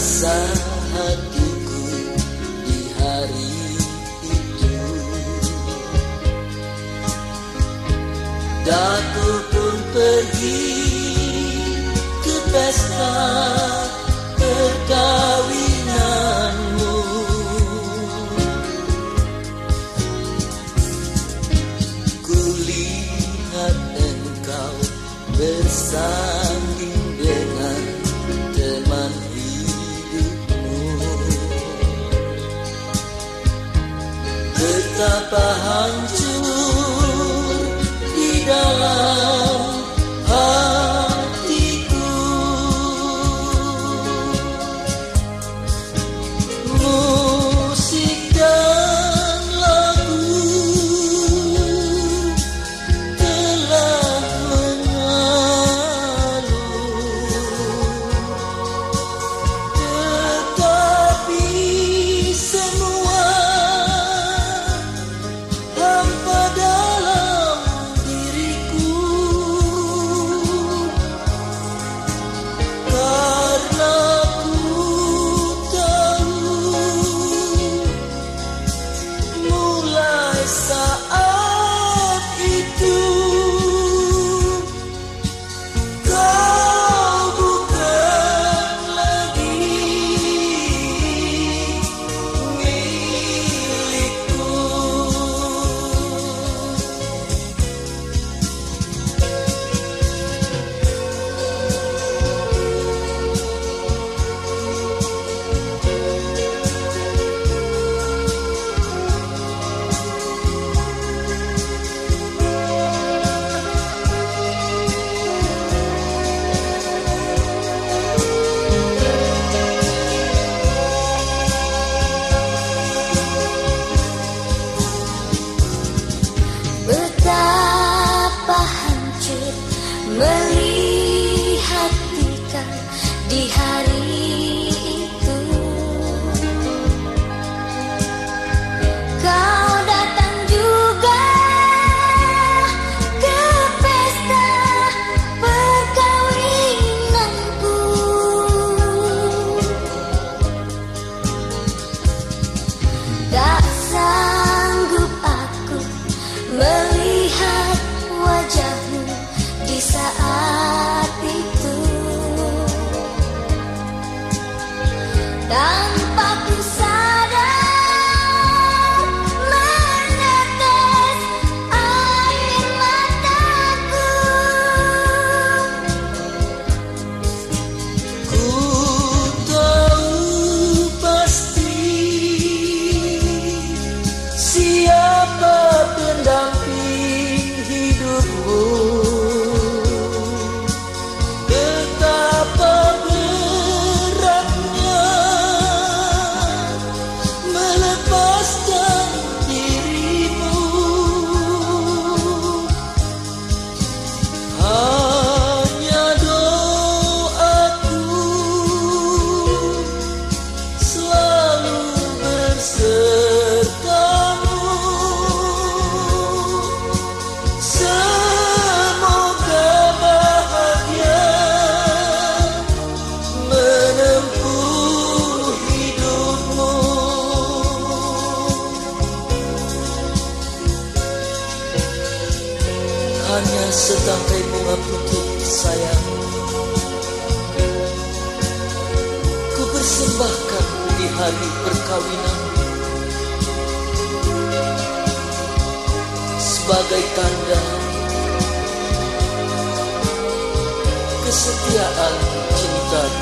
rasa hatiku di hari itu. Daku pun pergi ke pesta perkawinanmu. Kulihat engkau bersanding tak pahancur di hati Dance. setangkai bunga putih sayang Ku persembahkan di hari perkawinan Sebagai tanda kesetiaan cinta.